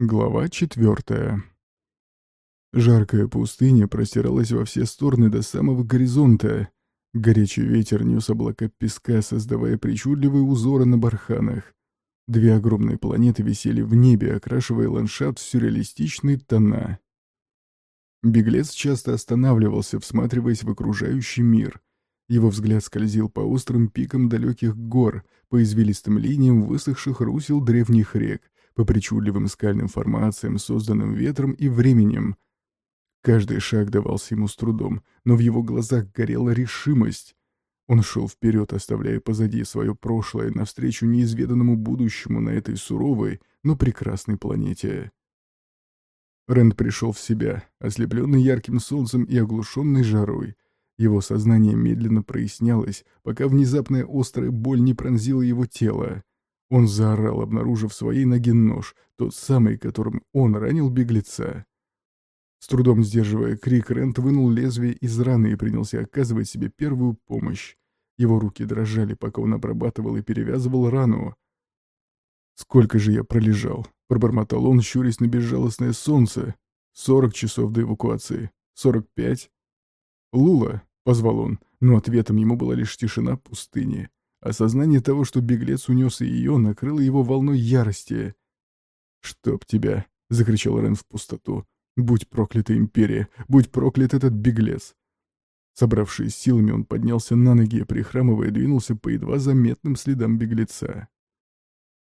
Глава четвертая. Жаркая пустыня простиралась во все стороны до самого горизонта. Горячий ветер нес облака песка, создавая причудливые узоры на барханах. Две огромные планеты висели в небе, окрашивая ландшафт в сюрреалистичные тона. Беглец часто останавливался, всматриваясь в окружающий мир. Его взгляд скользил по острым пикам далеких гор, по извилистым линиям высохших русел древних рек, по причудливым скальным формациям, созданным ветром и временем. Каждый шаг давался ему с трудом, но в его глазах горела решимость. Он шел вперед, оставляя позади свое прошлое, навстречу неизведанному будущему на этой суровой, но прекрасной планете. Рэнд пришел в себя, ослепленный ярким солнцем и оглушенный жарой. Его сознание медленно прояснялось, пока внезапная острая боль не пронзила его тело. Он заорал, обнаружив в своей ноге нож, тот самый, которым он ранил беглеца. С трудом сдерживая крик, Рент вынул лезвие из раны и принялся оказывать себе первую помощь. Его руки дрожали, пока он обрабатывал и перевязывал рану. «Сколько же я пролежал?» — пробормотал он, щурясь на безжалостное солнце. «Сорок часов до эвакуации. Сорок пять?» «Лула!» — позвал он, но ответом ему была лишь тишина пустыни. Осознание того, что беглец унес и ее, накрыло его волной ярости. «Чтоб тебя!» — закричал Рен в пустоту. «Будь проклята империя! Будь проклят этот беглец!» Собравшись силами, он поднялся на ноги, прихрамывая, двинулся по едва заметным следам беглеца.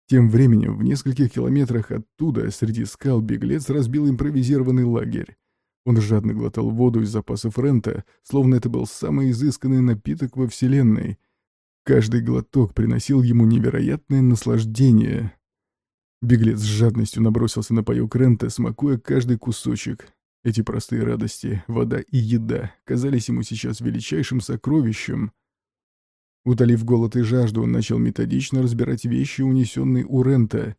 Тем временем, в нескольких километрах оттуда, среди скал, беглец разбил импровизированный лагерь. Он жадно глотал воду из запасов рента, словно это был самый изысканный напиток во Вселенной — Каждый глоток приносил ему невероятное наслаждение. Беглец с жадностью набросился на паёк Рента, смакуя каждый кусочек. Эти простые радости, вода и еда, казались ему сейчас величайшим сокровищем. Утолив голод и жажду, он начал методично разбирать вещи, унесенные у Рента.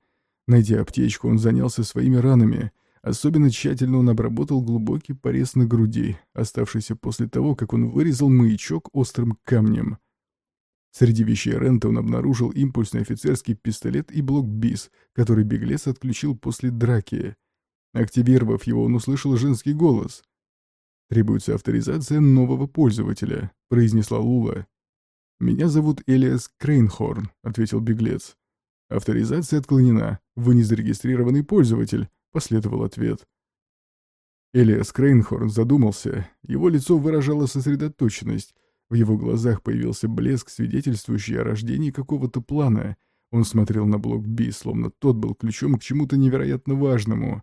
Найдя аптечку, он занялся своими ранами. Особенно тщательно он обработал глубокий порез на груди, оставшийся после того, как он вырезал маячок острым камнем — Среди вещей Рента он обнаружил импульсный офицерский пистолет и блок БИС, который беглец отключил после драки. Активировав его, он услышал женский голос. «Требуется авторизация нового пользователя», — произнесла Лула. «Меня зовут Элиас Крейнхорн», — ответил беглец. «Авторизация отклонена. Вы не зарегистрированный пользователь», — последовал ответ. Элиас Крейнхорн задумался. Его лицо выражало сосредоточенность, в его глазах появился блеск, свидетельствующий о рождении какого-то плана. Он смотрел на блок Би, словно тот был ключом к чему-то невероятно важному.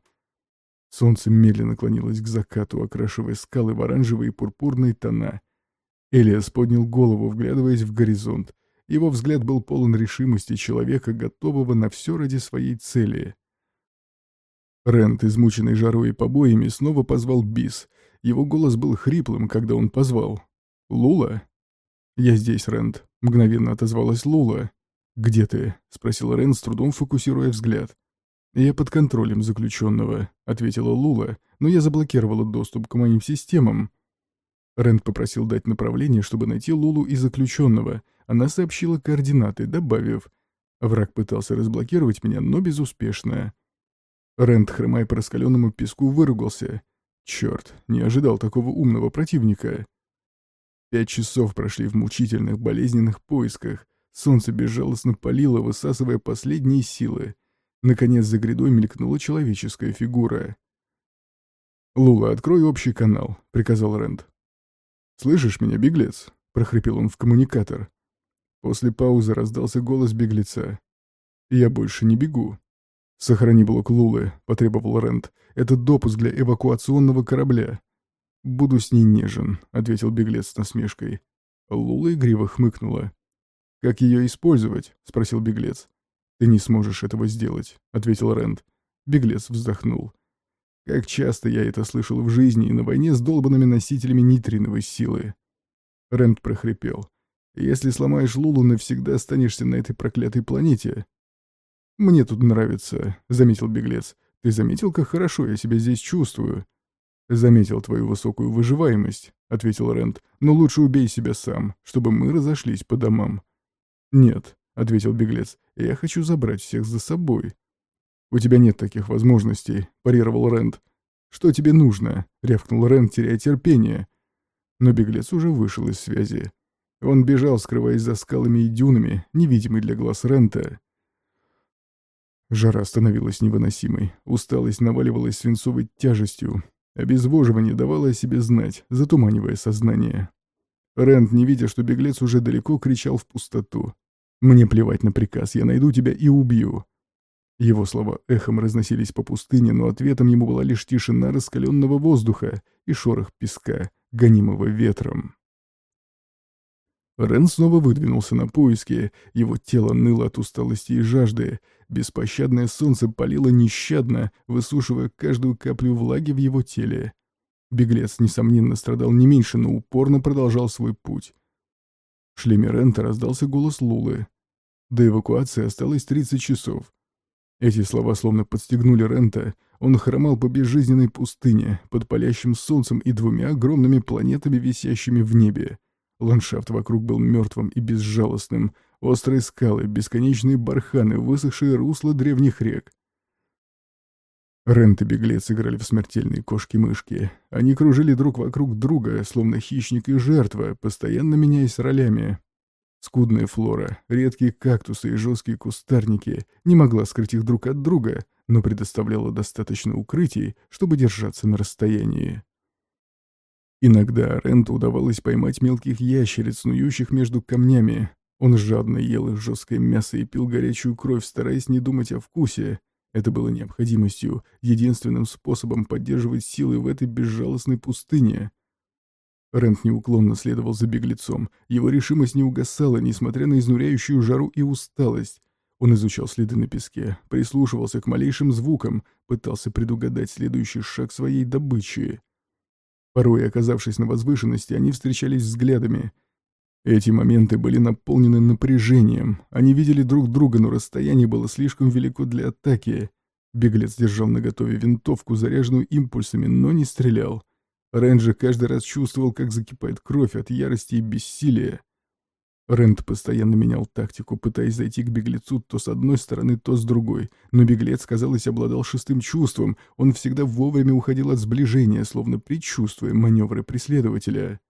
Солнце медленно клонилось к закату, окрашивая скалы в оранжевые и пурпурные тона. Элиас поднял голову, вглядываясь в горизонт. Его взгляд был полон решимости человека, готового на все ради своей цели. Рент, измученный жарой и побоями, снова позвал Бис. Его голос был хриплым, когда он позвал. «Лула?» «Я здесь, Рэнд», — мгновенно отозвалась Лула. «Где ты?» — спросил Рэнд, с трудом фокусируя взгляд. «Я под контролем заключенного», — ответила Лула, «но я заблокировала доступ к моим системам». Рэнд попросил дать направление, чтобы найти Лулу и заключенного. Она сообщила координаты, добавив, «Враг пытался разблокировать меня, но безуспешно». Рэнд, хромая по раскаленному песку, выругался. «Черт, не ожидал такого умного противника». Пять часов прошли в мучительных, болезненных поисках. Солнце безжалостно палило, высасывая последние силы. Наконец за грядой мелькнула человеческая фигура. «Лула, открой общий канал», — приказал Рэнд. «Слышишь меня, беглец?» — прохрипел он в коммуникатор. После паузы раздался голос беглеца. «Я больше не бегу». «Сохрани блок Лулы», — потребовал Рэнд. «Это допуск для эвакуационного корабля. «Буду с ней нежен», — ответил беглец с насмешкой. Лула игриво хмыкнула. «Как ее использовать?» — спросил беглец. «Ты не сможешь этого сделать», — ответил Рэнд. Беглец вздохнул. «Как часто я это слышал в жизни и на войне с долбанными носителями нейтриновой силы». Рэнд прохрипел. «Если сломаешь Лулу, навсегда останешься на этой проклятой планете». «Мне тут нравится», — заметил беглец. «Ты заметил, как хорошо я себя здесь чувствую?» «Заметил твою высокую выживаемость», — ответил Рент, — «но лучше убей себя сам, чтобы мы разошлись по домам». «Нет», — ответил беглец, — «я хочу забрать всех за собой». «У тебя нет таких возможностей», — парировал Рэнд. «Что тебе нужно?» — рявкнул Рэнд, теряя терпение. Но беглец уже вышел из связи. Он бежал, скрываясь за скалами и дюнами, невидимый для глаз Рента. Жара становилась невыносимой, усталость наваливалась свинцовой тяжестью, обезвоживание давало о себе знать, затуманивая сознание. Рент, не видя, что беглец уже далеко, кричал в пустоту. «Мне плевать на приказ, я найду тебя и убью!» Его слова эхом разносились по пустыне, но ответом ему была лишь тишина раскаленного воздуха и шорох песка, гонимого ветром. Рен снова выдвинулся на поиски, его тело ныло от усталости и жажды, беспощадное солнце палило нещадно, высушивая каждую каплю влаги в его теле. Беглец, несомненно, страдал не меньше, но упорно продолжал свой путь. В шлеме Рента раздался голос Лулы. До эвакуации осталось 30 часов. Эти слова словно подстегнули Рента. Он хромал по безжизненной пустыне, под палящим солнцем и двумя огромными планетами, висящими в небе. Ландшафт вокруг был мертвым и безжалостным. Острые скалы, бесконечные барханы, высохшие русла древних рек. Рент и беглец играли в смертельные кошки-мышки. Они кружили друг вокруг друга, словно хищник и жертва, постоянно меняясь ролями. Скудная флора, редкие кактусы и жесткие кустарники не могла скрыть их друг от друга, но предоставляла достаточно укрытий, чтобы держаться на расстоянии. Иногда Ренту удавалось поймать мелких ящериц, снующих между камнями. Он жадно ел их жесткое мясо и пил горячую кровь, стараясь не думать о вкусе. Это было необходимостью, единственным способом поддерживать силы в этой безжалостной пустыне. Рент неуклонно следовал за беглецом. Его решимость не угасала, несмотря на изнуряющую жару и усталость. Он изучал следы на песке, прислушивался к малейшим звукам, пытался предугадать следующий шаг своей добычи. Порой, оказавшись на возвышенности, они встречались взглядами. Эти моменты были наполнены напряжением. Они видели друг друга, но расстояние было слишком велико для атаки. Беглец держал наготове винтовку, заряженную импульсами, но не стрелял. Рэнджи каждый раз чувствовал, как закипает кровь от ярости и бессилия. Рэнд постоянно менял тактику, пытаясь зайти к беглецу то с одной стороны, то с другой. Но беглец, казалось, обладал шестым чувством. Он всегда вовремя уходил от сближения, словно предчувствуя маневры преследователя.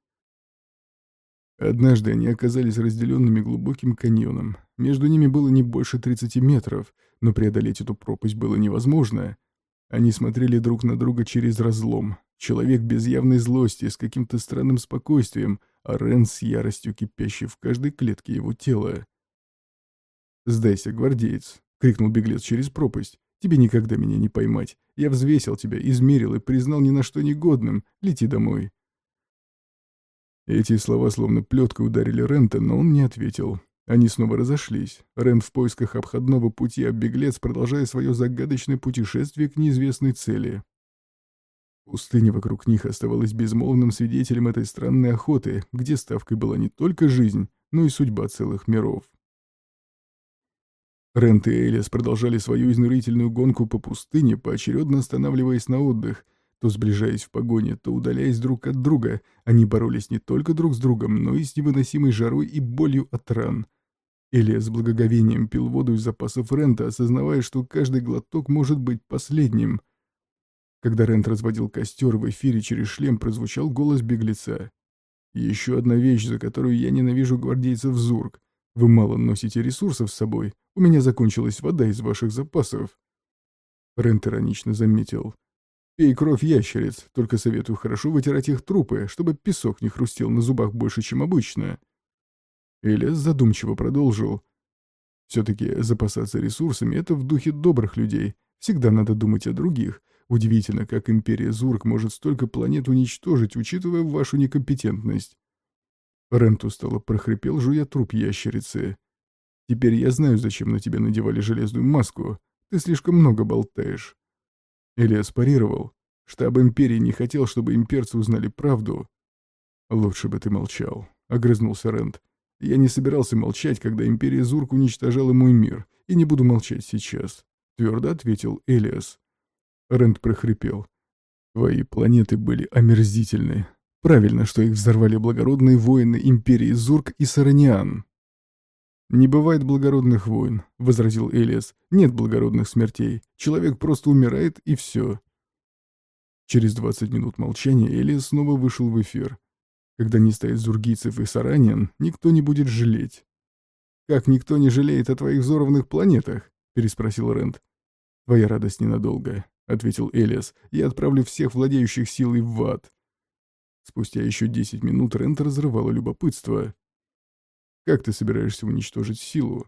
Однажды они оказались разделенными глубоким каньоном. Между ними было не больше 30 метров, но преодолеть эту пропасть было невозможно. Они смотрели друг на друга через разлом. Человек без явной злости, с каким-то странным спокойствием, Рен с яростью кипящей в каждой клетке его тела. «Сдайся, гвардеец!» — крикнул беглец через пропасть. «Тебе никогда меня не поймать. Я взвесил тебя, измерил и признал ни на что негодным. Лети домой». Эти слова словно плеткой ударили Рента, но он не ответил. Они снова разошлись. Рен в поисках обходного пути, а беглец, продолжая свое загадочное путешествие к неизвестной цели. Пустыня вокруг них оставалась безмолвным свидетелем этой странной охоты, где ставкой была не только жизнь, но и судьба целых миров. Рент и Элис продолжали свою изнурительную гонку по пустыне, поочередно останавливаясь на отдых, то сближаясь в погоне, то удаляясь друг от друга. Они боролись не только друг с другом, но и с невыносимой жарой и болью от ран — Илья с благоговением пил воду из запасов Рента, осознавая, что каждый глоток может быть последним. Когда Рент разводил костер, в эфире через шлем прозвучал голос беглеца. «Еще одна вещь, за которую я ненавижу гвардейцев Зург. Вы мало носите ресурсов с собой. У меня закончилась вода из ваших запасов». Рент иронично заметил. «Пей кровь ящериц, только советую хорошо вытирать их трупы, чтобы песок не хрустел на зубах больше, чем обычно». Элиас задумчиво продолжил. «Все-таки запасаться ресурсами — это в духе добрых людей. Всегда надо думать о других. Удивительно, как империя Зурк может столько планет уничтожить, учитывая вашу некомпетентность». Рент устало прохрипел, жуя труп ящерицы. «Теперь я знаю, зачем на тебя надевали железную маску. Ты слишком много болтаешь». Элиас парировал. Штаб империи не хотел, чтобы имперцы узнали правду. «Лучше бы ты молчал», — огрызнулся Рент. Я не собирался молчать, когда Империя Зурк уничтожала мой мир, и не буду молчать сейчас», — твердо ответил Элиас. Рэнд прохрипел. «Твои планеты были омерзительны. Правильно, что их взорвали благородные воины Империи Зурк и Сараниан. «Не бывает благородных войн», — возразил Элиас. «Нет благородных смертей. Человек просто умирает, и все». Через 20 минут молчания Элиас снова вышел в эфир. Когда не стоит зургийцев и саранин, никто не будет жалеть. «Как никто не жалеет о твоих взорванных планетах?» — переспросил Рент. «Твоя радость ненадолго», — ответил Элиас. «Я отправлю всех владеющих силой в ад». Спустя еще 10 минут Рент разрывало любопытство. Как ты собираешься уничтожить силу?»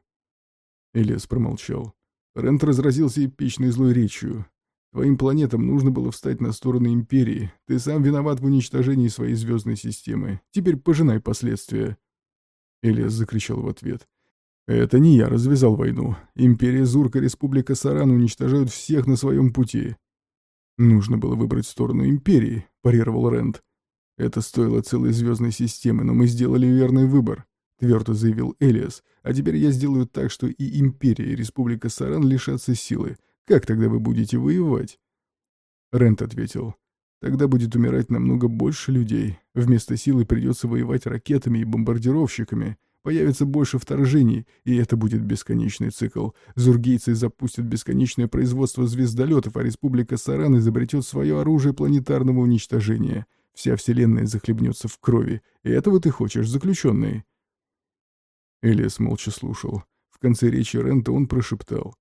Элиас промолчал. Рент разразился эпичной злой речью. «Твоим планетам нужно было встать на сторону Империи. Ты сам виноват в уничтожении своей звездной системы. Теперь пожинай последствия». Элиас закричал в ответ. «Это не я развязал войну. Империя Зурка, Республика Саран уничтожают всех на своем пути». «Нужно было выбрать сторону Империи», — парировал Рент. «Это стоило целой звездной системы, но мы сделали верный выбор твердо заявил Элиас. «А теперь я сделаю так, что и Империя, и Республика Саран лишатся силы. Как тогда вы будете воевать?» Рент ответил. «Тогда будет умирать намного больше людей. Вместо силы придется воевать ракетами и бомбардировщиками. Появится больше вторжений, и это будет бесконечный цикл. Зургийцы запустят бесконечное производство звездолетов, а Республика Саран изобретет свое оружие планетарного уничтожения. Вся Вселенная захлебнется в крови. И этого ты хочешь, заключенный?» Элиас молча слушал. В конце речи Рента он прошептал.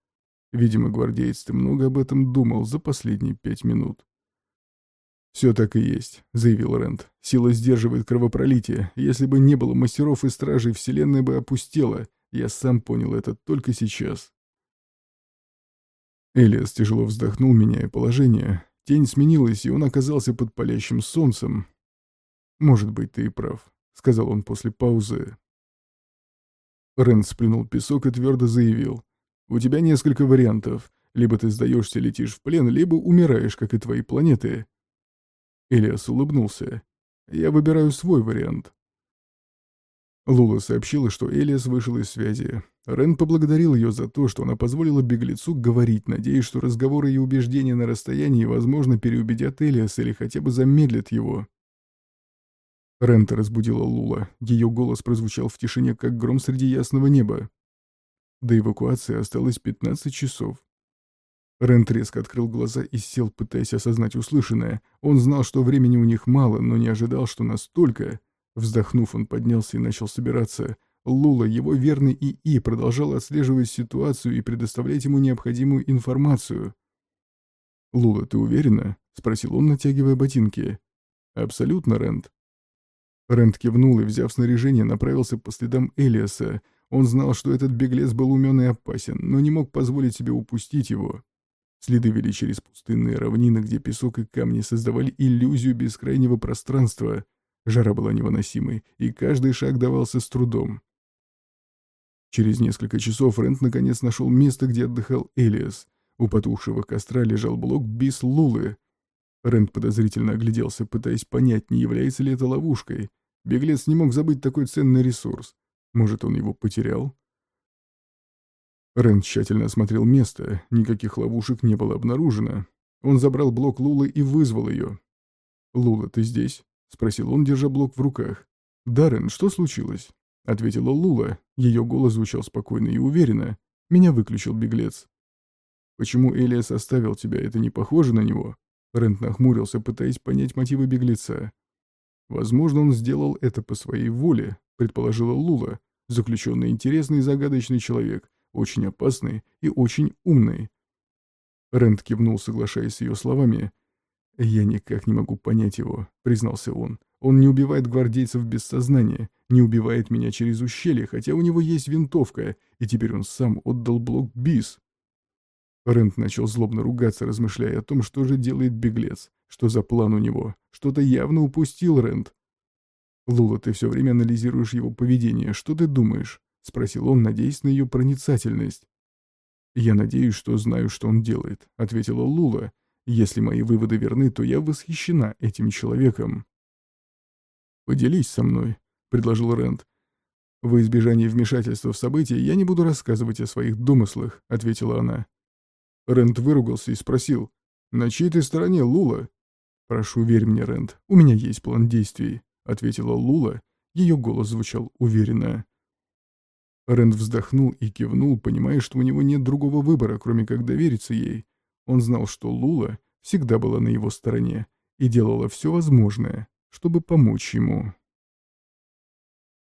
«Видимо, гвардеец, ты много об этом думал за последние пять минут». «Все так и есть», — заявил Рент. «Сила сдерживает кровопролитие. Если бы не было мастеров и стражей, Вселенная бы опустела. Я сам понял это только сейчас». Элиас тяжело вздохнул, меняя положение. Тень сменилась, и он оказался под палящим солнцем. «Может быть, ты и прав», — сказал он после паузы. Рен сплюнул песок и твердо заявил. «У тебя несколько вариантов. Либо ты сдаешься, летишь в плен, либо умираешь, как и твои планеты». Элиас улыбнулся. «Я выбираю свой вариант». Лула сообщила, что Элиас вышел из связи. Рен поблагодарил ее за то, что она позволила беглецу говорить, надеясь, что разговоры и убеждения на расстоянии, возможно, переубедят Элиаса или хотя бы замедлят его. Рента разбудила Лула. Ее голос прозвучал в тишине, как гром среди ясного неба. До эвакуации осталось 15 часов. Рент резко открыл глаза и сел, пытаясь осознать услышанное. Он знал, что времени у них мало, но не ожидал, что настолько. Вздохнув, он поднялся и начал собираться. Лула, его верный ИИ, продолжал отслеживать ситуацию и предоставлять ему необходимую информацию. «Лула, ты уверена?» — спросил он, натягивая ботинки. «Абсолютно, Рент. Рэнд кивнул и, взяв снаряжение, направился по следам Элиаса. Он знал, что этот беглец был умен и опасен, но не мог позволить себе упустить его. Следы вели через пустынные равнины, где песок и камни создавали иллюзию бескрайнего пространства. Жара была невыносимой, и каждый шаг давался с трудом. Через несколько часов Рэнд наконец нашел место, где отдыхал Элиас. У потухшего костра лежал блок Бис Лулы. Рэнд подозрительно огляделся, пытаясь понять, не является ли это ловушкой. Беглец не мог забыть такой ценный ресурс. Может, он его потерял? Рен тщательно осмотрел место, никаких ловушек не было обнаружено. Он забрал блок Лулы и вызвал ее. «Лула, ты здесь?» — спросил он, держа блок в руках. «Даррен, что случилось?» — ответила Лула. Ее голос звучал спокойно и уверенно. «Меня выключил беглец». «Почему Элиас оставил тебя? Это не похоже на него?» Рент нахмурился, пытаясь понять мотивы беглеца. Возможно, он сделал это по своей воле, предположила Лула. Заключенный интересный и загадочный человек, очень опасный и очень умный. Рэнд кивнул, соглашаясь с ее словами. «Я никак не могу понять его», — признался он. «Он не убивает гвардейцев без сознания, не убивает меня через ущелье, хотя у него есть винтовка, и теперь он сам отдал блок БИС». Рэнд начал злобно ругаться, размышляя о том, что же делает беглец. Что за план у него? Что-то явно упустил Рэнд. «Лула, ты все время анализируешь его поведение. Что ты думаешь?» — спросил он, надеясь на ее проницательность. «Я надеюсь, что знаю, что он делает», — ответила Лула. «Если мои выводы верны, то я восхищена этим человеком». «Поделись со мной», — предложил Рэнд. «Во избежание вмешательства в события я не буду рассказывать о своих домыслах», — ответила она. Рэнд выругался и спросил, «На чьей ты стороне, Лула?» «Прошу, верь мне, Рэнд, у меня есть план действий», — ответила Лула. Ее голос звучал уверенно. Рэнд вздохнул и кивнул, понимая, что у него нет другого выбора, кроме как довериться ей. Он знал, что Лула всегда была на его стороне и делала все возможное, чтобы помочь ему.